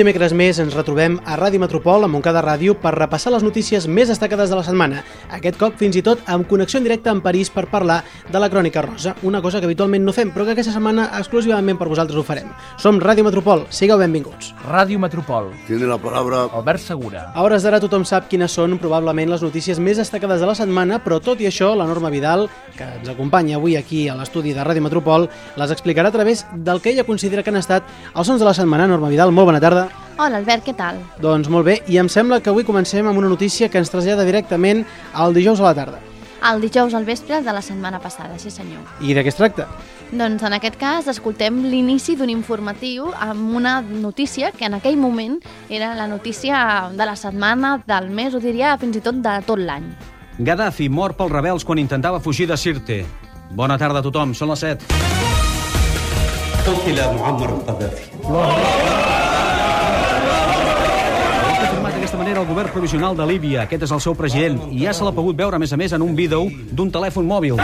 Dimecres més ens retrobem a Ràdio Metropol, a Montcada Ràdio, per repassar les notícies més destacades de la setmana. Aquest cop, fins i tot, amb connexió en directe amb París per parlar de la Crònica Rosa, una cosa que habitualment no fem, però que aquesta setmana exclusivament per vosaltres ho farem. Som Ràdio Metropol, sigueu benvinguts. Ràdio Metropol, Tiene la palabra Albert Segura. A hores d'ara tothom sap quines són probablement les notícies més destacades de la setmana, però tot i això, la Norma Vidal, que ens acompanya avui aquí a l'estudi de Ràdio Metropol, les explicarà a través del que ella considera que han estat els sons de la setmana. Norma Vidal, molt bona tarda. Hola, Albert, què tal? Doncs molt bé, i em sembla que avui comencem amb una notícia que ens trasllada directament al dijous a la tarda. El dijous al vespre de la setmana passada, sí senyor. I de què es tracta? Doncs en aquest cas escoltem l'inici d'un informatiu amb una notícia que en aquell moment era la notícia de la setmana, del mes, o diria fins i tot de tot l'any. Gaddafi mor pels rebels quan intentava fugir de Sirte. Bona tarda a tothom, són les 7. قتل معمر القذافي Format d'aquesta manera el govern provisional de Líbia. Aquest és el seu president i ja se l'ha pogut veure, a més a més, en un vídeo d'un telèfon mòbil.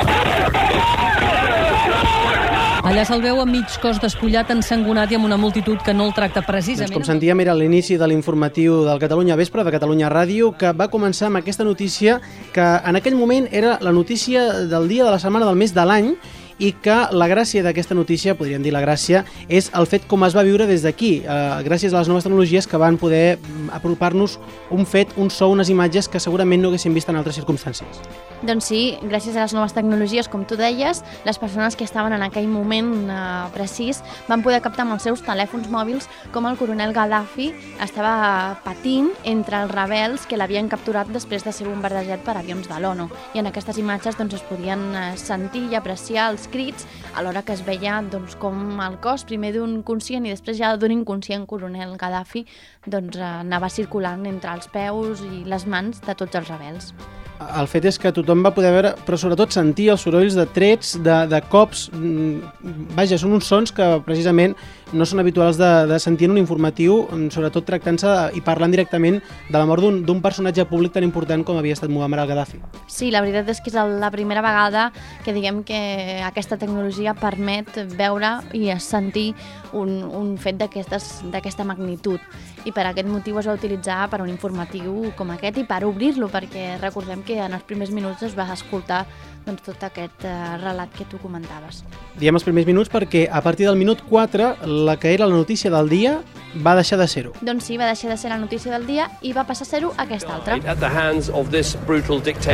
Allà se'l veu amb mig cos despullat, ensangonat i amb una multitud que no el tracta Doncs precisament. com sentíem era l'inici de l'informatiu del Catalunya Vespre, de Catalunya Ràdio, que va començar amb aquesta notícia que en aquell moment era la notícia del dia de la setmana del mes de l'any i que la gràcia d'aquesta notícia, podríem dir la gràcia, és el fet com es va viure des d'aquí, eh, gràcies a les noves tecnologies que van poder mm, apropar-nos un fet, un so, unes imatges que segurament no haguéssim vist en altres circumstàncies. Doncs sí, gràcies a les noves tecnologies, com tu deies, les persones que estaven en aquell moment eh, precís van poder captar amb els seus telèfons mòbils com el coronel Gaddafi estava patint entre els rebels que l'havien capturat després de ser bombardejat per avions de l'ONU. I en aquestes imatges doncs, es podien eh, sentir i apreciar els crits alhora que es veia doncs, com el cos primer d'un conscient i després ja d'un inconscient coronel Gaddafi doncs, eh, anava circulant entre els peus i les mans de tots els rebels. El fet és que tothom va poder veure, però sobretot sentir els sorolls de trets, de, de cops... mm, Vaja, són uns sons que precisament no són habituals de, de sentir en un informatiu, mm, sobretot tractant-se i parlant directament de la mort d'un personatge públic tan important com havia estat Muammar al-Gaddafi. Sí, la veritat és que és la primera vegada que diguem que aquesta tecnologia permet veure i sentir un, un fet d'aquesta magnitud. I per aquest motiu es va utilitzar per un informatiu com aquest i per obrir-lo, perquè recordem que en els primers minuts es va escoltar doncs, tot aquest eh, relat que tu comentaves. Diem els primers minuts perquè a partir del minut 4 la que era la notícia del dia va deixar de ser-ho. Doncs sí, va deixar de ser la notícia del dia i va passar a ser-ho aquesta altra.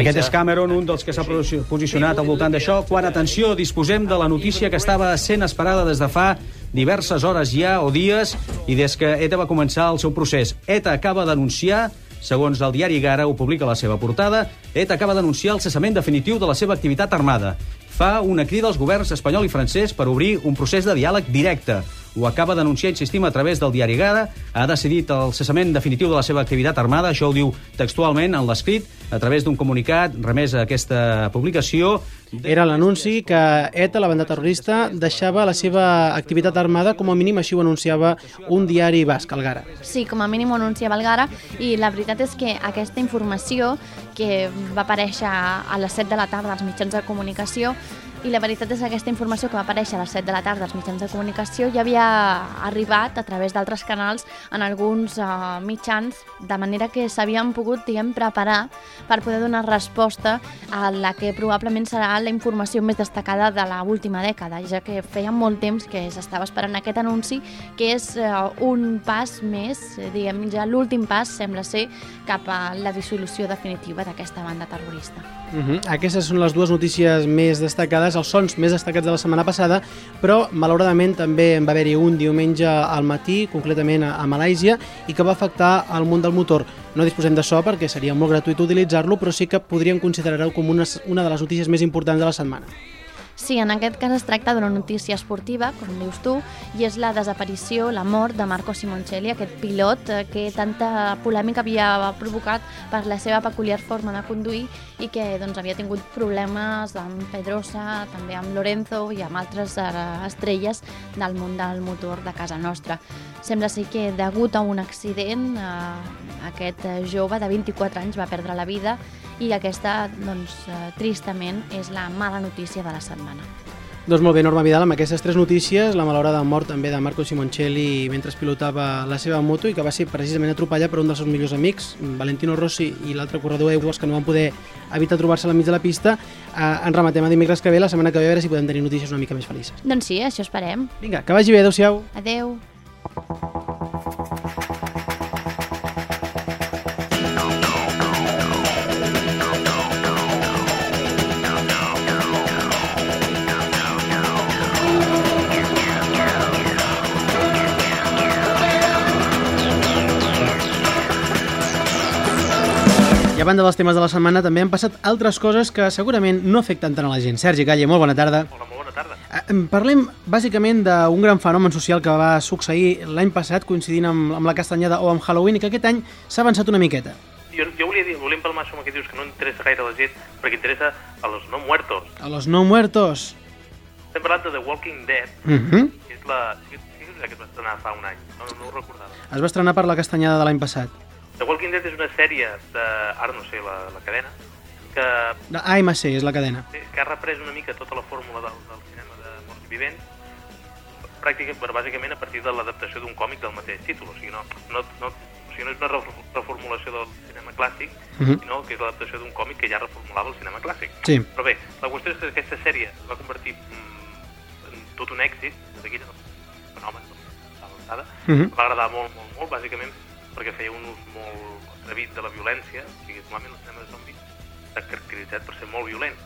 Aquest és Cameron, un dels que s'ha posi- posicionat al voltant d'això, quan, atenció, disposem de la notícia que estava sent esperada des de fa diverses hores ja o dies i des que ETA va començar el seu procés. ETA acaba d'anunciar Segons el diari Gara, ho publica la seva portada, ETA acaba d'anunciar el cessament definitiu de la seva activitat armada. Fa una crida als governs espanyol i francès per obrir un procés de diàleg directe. Ho acaba d'anunciar, insistim, a través del diari Gara. Ha decidit el cessament definitiu de la seva activitat armada. Això ho diu textualment en l'escrit, a través d'un comunicat remès a aquesta publicació. Era l'anunci que ETA, la banda terrorista, deixava la seva activitat armada, com a mínim així ho anunciava un diari basc, el Gara. Sí, com a mínim ho anunciava el Gara i la veritat és que aquesta informació que va aparèixer a les 7 de la tarda als mitjans de comunicació i la veritat és que aquesta informació que va aparèixer a les 7 de la tarda als mitjans de comunicació ja havia arribat a través d'altres canals en alguns uh, mitjans, de manera que s'havien pogut, diguem, preparar per poder donar resposta a la que probablement serà la informació més destacada de la última dècada, ja que feia molt temps que s'estava esperant aquest anunci, que és uh, un pas més, eh, diguem, ja l'últim pas sembla ser cap a la dissolució definitiva d'aquesta banda terrorista. Uh -huh. Aquestes són les dues notícies més destacades, els sons més destacats de la setmana passada, però malauradament també en va haver-hi un diumenge al matí, concretament a, a Malàisia, i que va afectar el món del motor. No disposem de so perquè seria molt gratuït utilitzar-lo, però sí que podríem considerar-ho com una, una de les notícies més importants de la setmana. Sí, en aquest cas es tracta d'una notícia esportiva, com dius tu, i és la desaparició, la mort de Marco Simoncelli, aquest pilot eh, que tanta polèmica havia provocat per la seva peculiar forma de conduir i que doncs, havia tingut problemes amb Pedrosa, també amb Lorenzo i amb altres eh, estrelles del món del motor de casa nostra. Sembla ser que, degut a un accident, eh, aquest eh, jove de 24 anys va perdre la vida i aquesta, doncs, eh, tristament, és la mala notícia de la setmana. Doncs molt bé, Norma Vidal, amb aquestes tres notícies, la malorada mort també de Marco Simoncelli mentre pilotava la seva moto i que va ser precisament atropellat per un dels seus millors amics, Valentino Rossi i l'altre corredor Euros, que no van poder evitar trobar-se al mig de la pista, eh, ens rematem a dimecres que ve, la setmana que ve, a veure si podem tenir notícies una mica més felices. Doncs sí, això esperem. Vinga, que vagi bé, adeu-siau. Adeu. I a banda dels temes de la setmana també han passat altres coses que segurament no afecten tant a la gent. Sergi Calle, molt bona tarda. Hola, molt bona tarda. Eh, em Parlem bàsicament d'un gran fenomen social que va succeir l'any passat coincidint amb, amb la castanyada o amb Halloween i que aquest any s'ha avançat una miqueta. Jo, jo volia dir, volia empalmar això amb el que dius, que no interessa gaire a la gent, perquè interessa a los no muertos. A los no muertos. Estem parlant de The Walking Dead, Uh -huh. que és la... Sí, sí la que es va estrenar fa un any, no, no, no ho recordava. Es va estrenar per la castanyada de l'any passat. The Walking Dead és una sèrie de... Ara no sé la, la cadena, que, De AMC és la cadena. que ha reprès una mica tota la fórmula del, del cinema vivents, pràcticament, però bàsicament a partir de l'adaptació d'un còmic del mateix títol, o sigui, no, no, no, o sigui, no és una ref- reformulació del cinema clàssic, Uh -huh. sinó que és l'adaptació d'un còmic que ja reformulava el cinema clàssic. Sí. Però bé, la qüestió és que aquesta sèrie es va convertir mm, en tot un èxit, des d'aquí un fenomen a l'alçada, Mhm. em va agradar molt, molt, molt, bàsicament perquè feia un ús molt atrevit de la violència, o sigui, normalment el cinema de zombis està caracteritzat per ser molt violent,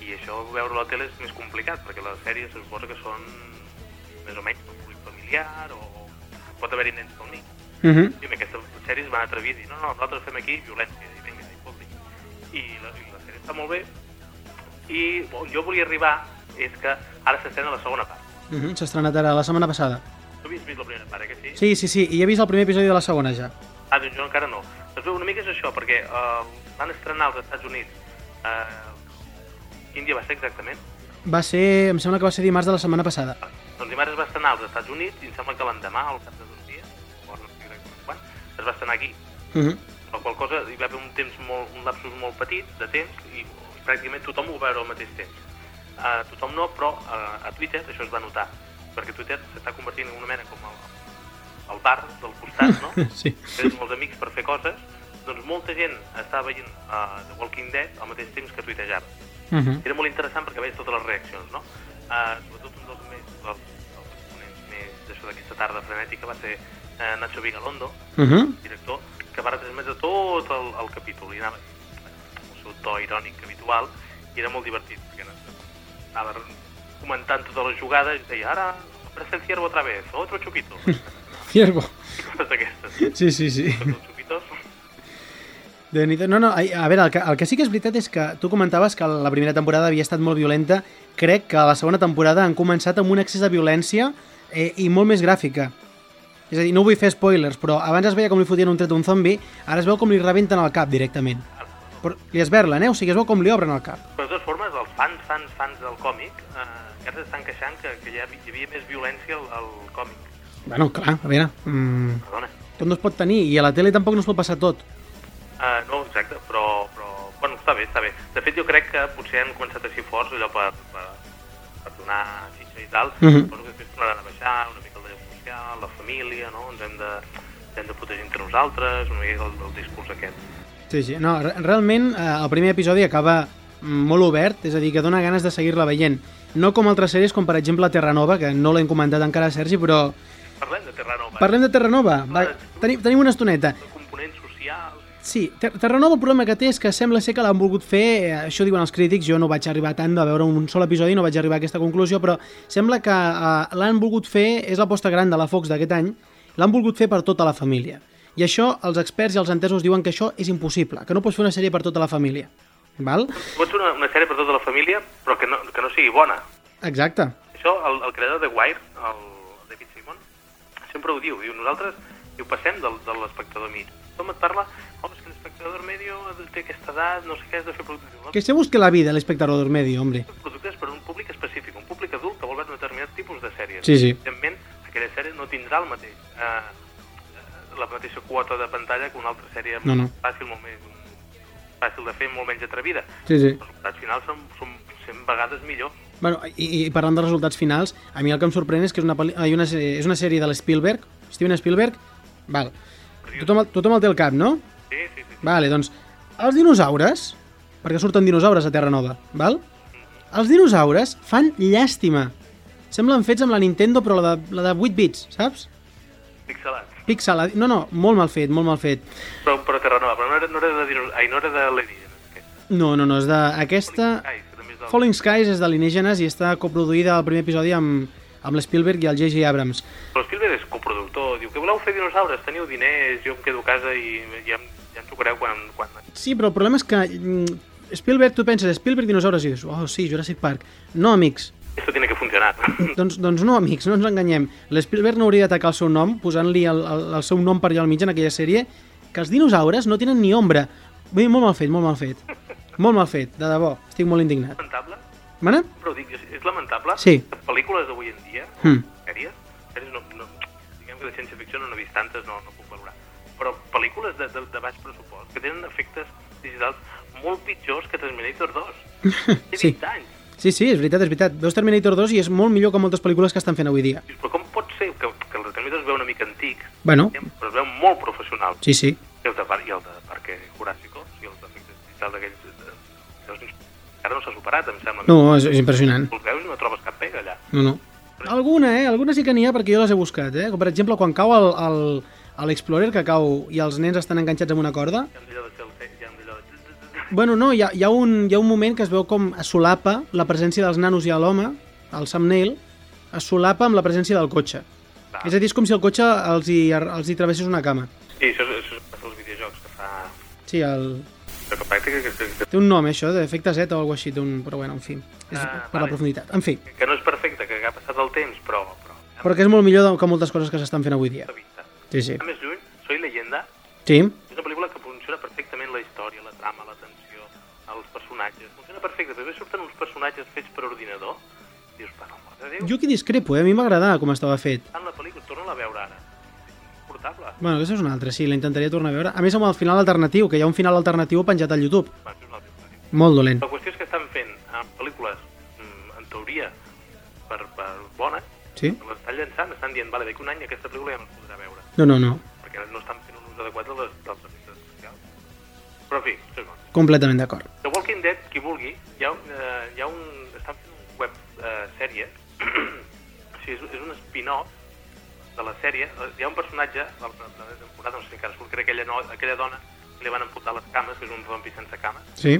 i això veure la tele és més complicat, perquè les sèries se suposa que són més o menys un públic familiar, o pot haver-hi nens pel mig, Uh -huh. i amb aquestes sèries van atrevir a dir, no, no, nosaltres fem aquí violència, i vinga, i fot I la, I la sèrie està molt bé, i on jo volia arribar és que ara s'estrena la segona part. Uh -huh. S'ha estrenat ara la setmana passada. Tu havies vist la primera part, eh, que sí? Sí, sí, sí, i he vist el primer episodi de la segona ja. Ah, doncs jo encara no. Doncs bé, una mica és això, perquè eh, van estrenar als Estats Units eh, quin dia va ser exactament? Va ser, em sembla que va ser dimarts de la setmana passada. Doncs dimarts es va estrenar als Estats Units i em sembla que l'endemà, al cap de dos dies, o no sé exactament quan, es va estrenar aquí. Uh -huh. La qual cosa hi va haver un temps molt, un lapsus molt petit de temps i pràcticament tothom ho va veure al mateix temps. Uh, tothom no, però uh, a Twitter això es va notar, perquè Twitter s'està convertint en una mena com el, el bar del costat, no? Sí. Tens molts amics per fer coses, doncs molta gent està veient uh, The Walking Dead al mateix temps que tuitejava. Uh -huh. Era molt interessant perquè veies totes les reaccions, no? Uh, sobretot un dels més, dels, dels exponents més d'això d'aquesta tarda frenètica va ser uh, Nacho Vigalondo, Uh -huh. director, que va retransmetre tot el, el capítol i anava amb el seu to irònic habitual i era molt divertit perquè anava, comentant totes les jugades i deia ara aparece el ciervo otra vez, otro chupito Ciervo. i coses d'aquestes Sí, sí, sí. Déu nhi No, no, a veure, el que, el que sí que és veritat és que tu comentaves que la primera temporada havia estat molt violenta. Crec que la segona temporada han començat amb un excés de violència eh, i molt més gràfica. És a dir, no vull fer spoilers, però abans es veia com li fotien un tret a un zombi, ara es veu com li rebenten el cap directament. Però li esberlen, eh? O sigui, es veu com li obren el cap. però de totes formes els fans, fans, fans del còmic eh, encara s'estan queixant que, que hi, ha, hi havia més violència al, al còmic Bueno, clar, a veure... Mm, perdona tot no es pot tenir i a la tele tampoc no es pot passar tot. Uh, no, exacte, però, però bueno, està bé, està bé. De fet, jo crec que potser han començat així forts, allò per, per, per donar xitxa i tal, uh -huh. però després tornaran a baixar, una mica el dret social, la família, no? Ens hem de, hem de protegir entre nosaltres, una mica el, el discurs aquest. Sí, sí. No, re- realment eh, el primer episodi acaba mm, molt obert, és a dir, que dona ganes de seguir-la veient. No com altres sèries, com per exemple Terranova, que no l'hem comentat encara, Sergi, però Parlem de Terranova. parlem de Terranova. Va, tenim, tenim una estoneta. Sí, Ter Terranova el problema que té és que sembla ser que l'han volgut fer, eh, això diuen els crítics, jo no vaig arribar tant a veure un sol episodi, no vaig arribar a aquesta conclusió, però sembla que eh, l'han volgut fer, és l'aposta gran de la Fox d'aquest any, l'han volgut fer per tota la família. I això, els experts i els entesos diuen que això és impossible, que no pots fer una sèrie per tota la família. val? Pot ser una, una sèrie per tota la família, però que no, que no sigui bona. Exacte. Això, el, el creador de Wire, el David Simon, sempre ho diu. Diu, nosaltres diu, passem del, de l'espectador mig. Tothom et parla, home, és que l'espectador medio té aquesta edat, no sé què, has de fer productes. Diu, Que se busque la vida el espectador medio, hombre. "No, productes per a un públic específic, un públic adult que vol veure un determinat tipus de sèries. Sí, sí. Evidentment, aquella sèrie no tindrà el mateix, eh, eh, la mateixa quota de pantalla que una altra sèrie No, no. fàcil, molt més fàcil de fer, molt menys atrevida. Sí, sí. Els resultats finals són, són 100 vegades millor. Bueno, i, i parlant de resultats finals, a mi el que em sorprèn és que és una, pel·li- ai, una, se- és una sèrie de l'Spielberg, Steven Spielberg, val. Tothom, el- tothom el té al cap, no? Sí, sí, sí. Vale, doncs, els dinosaures, perquè surten dinosaures a Terra Nova, val? Els dinosaures fan llàstima. Semblen fets amb la Nintendo, però la de, la de 8 bits, saps? Pixelat. Pixel, no, no, molt mal fet, molt mal fet. Però, però Terranova, però no era, no era de dinos... Ai, no era de l'Alienígenes. No, no, no, és de... Aquesta... Ai, que també és del... Falling Skies és d'Alienígenes i està coproduïda al primer episodi amb, amb l'Spielberg i el J.J. Abrams. Però diu que voleu fer dinosaures, teniu diners, jo em quedo a casa i ja, ja ens ho creu quan, quan... Sí, però el problema és que mm, Spielberg, tu penses, Spielberg dinosaures i dius, oh sí, Jurassic Park. No, amics, Esto tiene que funcionar. doncs, doncs no, amics, no ens enganyem. L'Spielberg no hauria d'atacar el seu nom, posant-li el, el, el seu nom per allà al mig en aquella sèrie, que els dinosaures no tenen ni ombra. Vull dir, molt mal fet, molt mal fet. Molt mal fet, de debò. Estic molt indignat. lamentable? Mana? Però dic, és, és lamentable Sí. que pel·lícules d'avui en dia, Hmm. Vist tantes, no, no puc valorar, però pel·lícules de, de, de baix pressupost, que tenen efectes digitals molt pitjors que Terminator 2. Té Sí. 20 anys. Sí, sí, és veritat, és veritat. Veus Terminator 2 i és molt millor que moltes pel·lícules que estan fent avui dia. Però com pot ser que, que el de Terminator es veu una mica antic, Bueno, però es veu molt professional? sí, sí. I el de, i el de Parque Jurásico, i els efectes digitals d'aquells... eh, Llavors, encara no s'ha superat, em sembla. No, és, és impressionant. Els veus i no trobes cap pega allà. No, no. Alguna, eh? Alguna sí que n'hi ha perquè jo les he buscat, eh? Com per exemple, quan cau el, el, a l'Explorer, que cau i els nens estan enganxats amb una corda. Bueno, no, hi ha, hi, ha un, hi ha un moment que es veu com es solapa la presència dels nanos i l'home, el thumbnail, es solapa amb la presència del cotxe. Va. És a dir, és com si el cotxe els hi, els hi travessés una cama. Sí, això és, això és els videojocs que fa... Sí, el... Però que que, té un nom, això, d'efecte Z o alguna així, té un... però bueno, en fi, és Ah, per la vale. profunditat. En fi, que no és perfecte, que ha passat el temps, però... però, però que és molt millor que moltes coses que s'estan fent avui dia. Sí, sí. A més lluny, Soy leyenda Sí, és una pel·lícula que funciona perfectament la història, la trama, la tensió, els personatges. Funciona perfecte, però surten uns personatges fets per ordinador. Dius, per l'amor de Déu, jo aquí discrepo, eh? a mi m'agradava com estava fet. tant la pel·lícula, torna a veure ara. Portable. Bueno, aquesta és una altra, sí, la intentaria tornar a veure. A més, amb el final alternatiu, que hi ha un final alternatiu penjat al YouTube. Història. Molt dolent. La qüestió és que estan fent eh, pel·lícules, mm, en teoria, bones, Sí? les estan llançant, estan dient, vale, d'aquí un any aquesta pel·lícula ja no es podrà veure, No, no, no. perquè no estan fent un ús adequat de les, dels efectes especials. Però, en fi, això és bo. Completament d'acord. The Walking Dead, qui vulgui, hi ha, eh, hi ha un... estan fent un web eh, sèrie, o sigui, és, és un spin-off de la sèrie, hi ha un personatge, de la primera temporada, no sé si encara surt, que era aquella, no, aquella dona que li van amputar les cames, que és un zombi sense cames, Sí?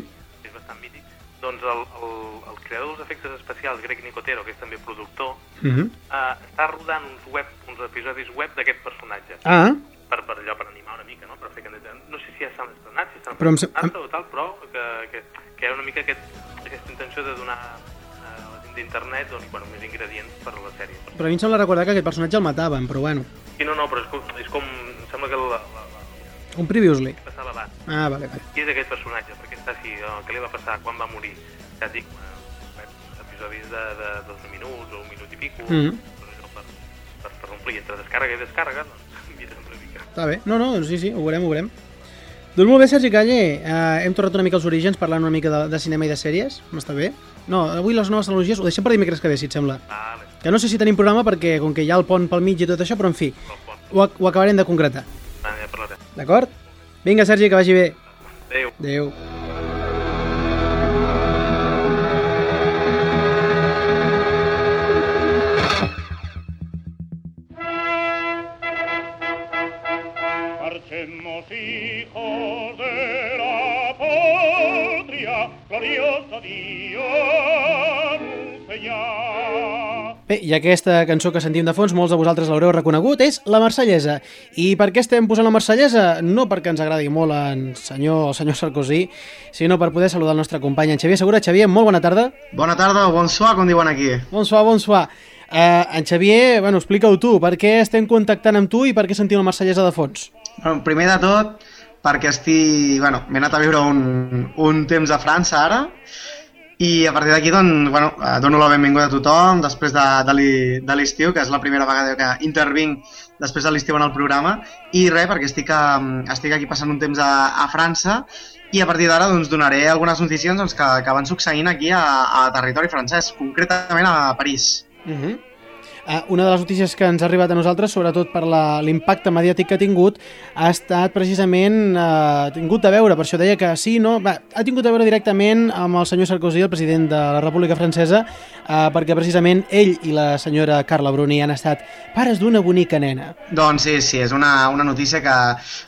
és bastant mític, doncs el, el, el creador dels efectes especials, Greg Nicotero, que és també productor, Uh -huh. eh, està rodant uns, web, uns episodis web d'aquest personatge, Ah, per, per allò, per animar una mica, no? Per fer que, no sé si ja s'han estrenat, si estan Però em sem- estrenant o tal, però que, que, que hi ha una mica aquest, aquesta intenció de donar eh, d'internet doncs, bueno, més ingredients per a la sèrie. però a mi em sembla recordar que aquest personatge el mataven, però bueno. Sí, no, no, però és com, és com em sembla que la, la, la, Un previously. passava abans. Ah, vale, vale. Qui és aquest personatge? Perquè està així, oh, què li va passar? Quan va morir? Ja et dic, eh, episodis de, de dos minuts o un minut i pico, doncs això, per, per, per omplir entre descàrrega i descàrrega, doncs mires una mica. Està bé. No, no, sí, sí, ho veurem, ho veurem. Doncs molt bé, Sergi Calle, eh, hem tornat una mica als orígens parlant una mica de, de cinema i de sèries, m'està bé. No, avui les noves tecnologies ho deixem per dimecres que ve, si et sembla. Vale, Que no sé si tenim programa perquè, com que hi ha el pont pel mig i tot això, però en fi, ho, ho acabarem de concretar. Va, ja parlarem. D'acord? Vinga, Sergi, que vagi bé. Adéu. Adéu. Bé, i aquesta cançó que sentim de fons, molts de vosaltres l'haureu reconegut, és La Marsellesa. I per què estem posant La Marsellesa? No perquè ens agradi molt en senyor, el senyor Sarkozy, sinó per poder saludar el nostre company, en Xavier Segura. Xavier, molt bona tarda. Bona tarda o bonsoir, com diuen aquí. Bonsoir, bonsoir. Uh, en Xavier, bueno, explica-ho tu, per què estem contactant amb tu i per què sentim la Marsellesa de fons? Bueno, primer de tot, perquè estic... Bueno, m'he anat a viure un, un temps a França ara, i a partir d'aquí doncs, bueno, eh, dono la benvinguda a tothom després de, de l'estiu, que és la primera vegada que intervinc després de l'estiu en el programa, i res, perquè estic, a, estic aquí passant un temps a, a França i a partir d'ara doncs, donaré algunes notícies doncs, que, que van succeint aquí a, a territori francès, concretament a París. -huh. Uh, una de les notícies que ens ha arribat a nosaltres, sobretot per l'impacte mediàtic que ha tingut, ha estat precisament uh, tingut a veure, per això deia que sí, no? Va, ha tingut a veure directament amb el senyor Sarkozy, el president de la República Francesa, uh, perquè precisament ell i la senyora Carla Bruni han estat pares d'una bonica nena. Doncs sí, sí, és una, una notícia que,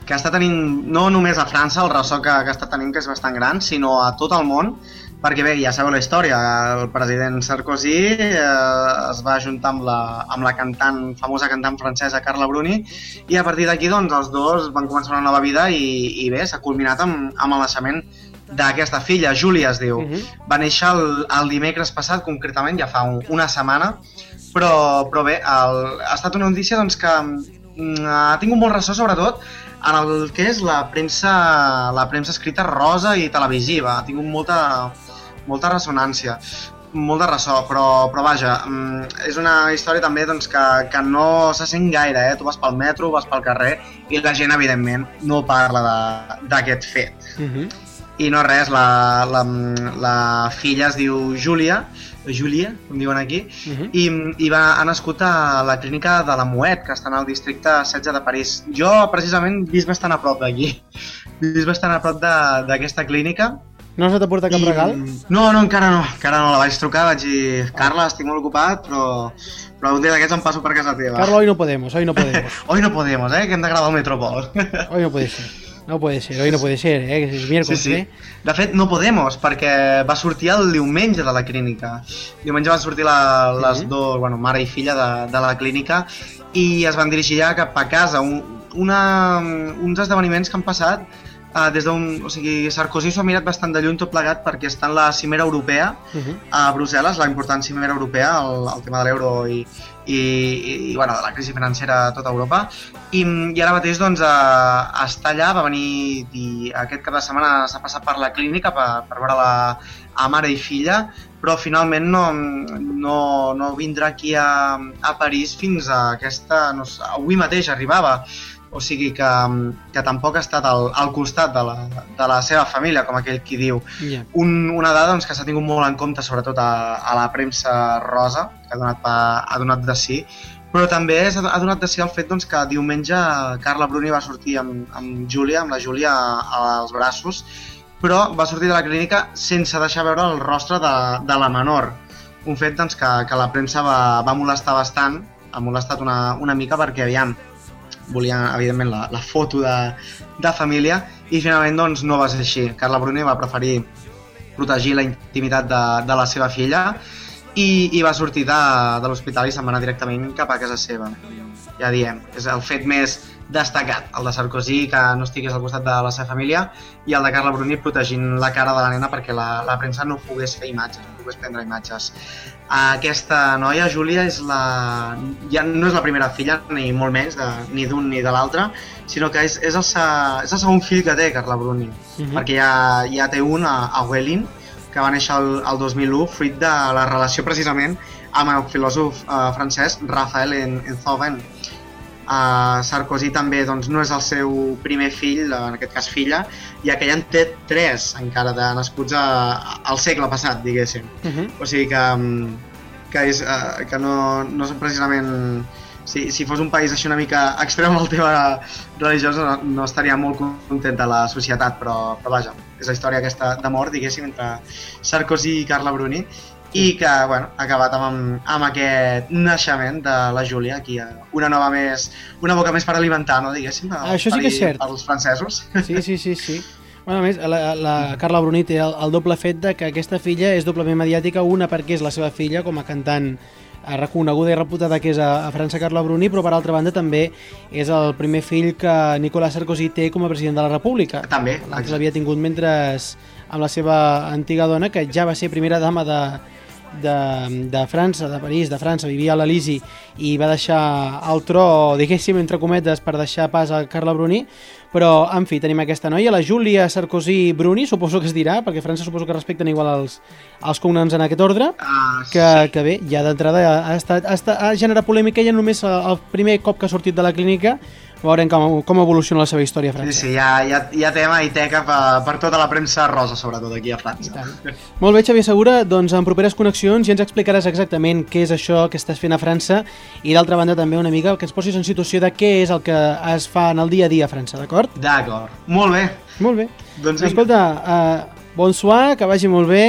que està tenint no només a França el ressò que, que està tenint, que és bastant gran, sinó a tot el món, perquè bé, ja sabeu la història, el president Sarkozy eh, es va ajuntar amb la, amb la cantant, famosa cantant francesa Carla Bruni i a partir d'aquí doncs els dos van començar una nova vida i, i bé, s'ha culminat amb, amb el naixement d'aquesta filla, Júlia es diu. Uh -huh. Va néixer el, el dimecres passat, concretament, ja fa un, una setmana, però, però bé, el, ha estat una notícia doncs, que mm, ha tingut molt ressò, sobretot, en el que és la premsa, la premsa escrita rosa i televisiva. Ha tingut molta, molta ressonància, molt de ressò, però, però vaja, mm, és una història també doncs, que, que no se sent gaire, eh? Tu vas pel metro, vas pel carrer i la gent, evidentment, no parla d'aquest fet. Uh -huh. I no res, la, la, la filla es diu Júlia, Júlia, com diuen aquí, Uh -huh. i, i va, ha nascut a la clínica de la Moet, que està en el districte 16 de París. Jo, precisament, visc bastant a prop d'aquí. Visc bastant a prop de- d'aquesta clínica. No has anat a portar cap I- regal? No, no, encara no. Encara no la vaig trucar, vaig dir, Carla, estic molt ocupat, però, però un dia d'aquests em passo per casa teva. Carla, hoy no podemos, hoy no podemos. Hoy no podemos, eh, que hem de gravar el Metropol. Hoy no puede ser. No puede ser, hoy no puede ser, eh? Que és Sí, miércoles, sí. eh? De fet, no Podemos, perquè va sortir el diumenge de la clínica. Diumenge van sortir la, les Mhm. dues, bueno, mare i filla de, de la clínica i es van dirigir ja cap a casa. Un, una, uns esdeveniments que han passat uh, des d'un... O sigui, Sarkozy s'ho ha mirat bastant de lluny tot plegat perquè està en la cimera europea Uh -huh. a Brussel·les, la important cimera europea, el, el tema de l'euro i, i, i, bueno, de la crisi financera a tota Europa. I, i ara mateix doncs, eh, està allà, va venir i aquest cap de setmana s'ha passat per la clínica per, per veure la a mare i filla, però finalment no, no, no vindrà aquí a, a París fins a aquesta... No sé, avui mateix arribava, o sigui que, que tampoc ha estat al, al costat de la, de la seva família, com aquell qui diu. Ja. Un, una dada doncs, que s'ha tingut molt en compte, sobretot a, a la premsa rosa, que ha donat, pa, ha donat de sí, però també s'ha- ha donat de sí el fet doncs, que diumenge Carla Bruni va sortir amb, amb Júlia, amb la Júlia als braços, però va sortir de la clínica sense deixar veure el rostre de, de la menor. Un fet doncs, que, que la premsa va, va molestar bastant, ha molestat una, una mica perquè, aviam, volien, evidentment, la, la foto de, de família i finalment doncs, no va ser així. Carla Bruni va preferir protegir la intimitat de, de la seva filla i, i va sortir de, de l'hospital i se'n va anar directament cap a casa seva. Ja diem, és el fet més destacat, el de Sarkozy, que no estigués al costat de la seva família, i el de Carla Bruni protegint la cara de la nena perquè la, la premsa no pogués fer imatges, no pogués prendre imatges. Aquesta noia, Júlia, és la... ja no és la primera filla, ni molt menys, de, ni d'un ni de l'altre, sinó que és, és, el, se- és el segon fill que té Carla Bruni, Mhm. perquè ja, ja té un a, a Welling, que va néixer el, el 2001, fruit de la relació precisament amb el filòsof eh, francès Raphael En- Enthoven. Uh, Sarkozy també doncs, no és el seu primer fill, en aquest cas filla, ja que ja en té tres encara de nascuts a, al segle passat, diguéssim. Uh -huh. O sigui que, mm, que, és, uh, que no, no són precisament... Si, si fos un país així una mica extrem el tema religiós no, no estaria molt contenta la societat, però, però vaja, és la història aquesta d'amor, diguéssim, entre Sarkozy i Carla Bruni i que bueno, ha acabat amb, amb aquest naixement de la Júlia aquí a una nova més, una boca més per alimentar, no, diguéssim, Ah, això sí que és cert. pels francesos. Sí, sí, sí, sí. Bueno, a més, la, la Carla Bruni té el, el doble fet de que aquesta filla és doblement mediàtica, una perquè és la seva filla com a cantant eh, reconeguda i reputada que és a, a França Carla Bruni, però per altra banda també és el primer fill que Nicolas Sarkozy té com a president de la República. També. L'altre l'havia tingut mentre amb la seva antiga dona, que ja va ser primera dama de, de, de França, de París, de França, vivia a l'Elisi i va deixar el tro, diguéssim, entre cometes, per deixar pas a Carla Bruni, però, en fi, tenim aquesta noia, la Júlia Sarkozy Bruni, suposo que es dirà, perquè a França suposo que respecten igual els, els cognoms en aquest ordre, Ah, que, que bé, ja d'entrada ha, ha, estat, ha, estat, ha generat polèmica ja només el, el primer cop que ha sortit de la clínica, veurem com, com evoluciona la seva història a Sí, França. sí, hi ha, hi, ha, hi ha tema i teca per, per tota la premsa rosa, sobretot aquí a França. Molt bé, Xavier Segura, doncs en properes connexions ja ens explicaràs exactament què és això que estàs fent a França i d'altra banda també una mica que ens posis en situació de què és el que es fa en el dia a dia a França, d'acord? D'acord. Molt bé. Molt bé. Doncs. Escolta, uh, bonsoir, que vagi molt bé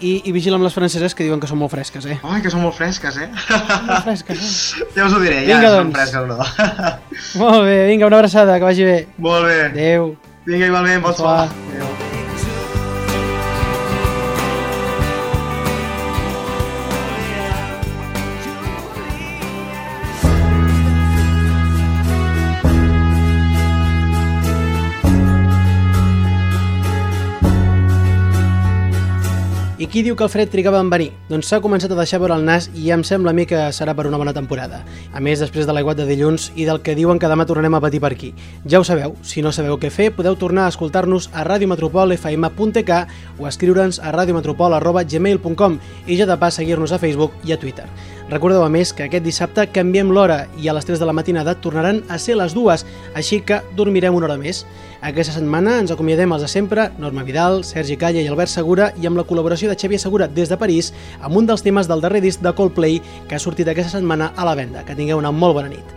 i, i vigila amb les franceses que diuen que són molt fresques, eh? Ai, que són molt fresques, eh? Molt fresques, eh? Ja us ho diré, ja Vinga, són doncs. fresques, no? Molt bé, vinga, una abraçada, que vagi bé. molt bé. Adéu. Vinga, igualment, bon soir. Adéu. Qui diu que el fred trigava en venir? Doncs s'ha començat a deixar veure el nas i em sembla a mi que serà per una bona temporada. A més, després de l'aiguat de dilluns i del que diuen que demà tornarem a patir per aquí. Ja ho sabeu, si no sabeu què fer, podeu tornar a escoltar-nos a radiometropolfm.k o escriure'ns a radiometropol.gmail.com i ja de pas seguir-nos a Facebook i a Twitter. Recordeu a més que aquest dissabte canviem l'hora i a les 3 de la matinada tornaran a ser les dues, així que dormirem una hora més. Aquesta setmana ens acomiadem els de sempre, Norma Vidal, Sergi Calla i Albert Segura i amb la col·laboració de Xavier Segura des de París amb un dels temes del darrer disc de Coldplay que ha sortit aquesta setmana a la venda. Que tingueu una molt bona nit.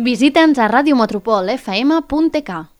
Visita'ns a radiometropolfm.tk.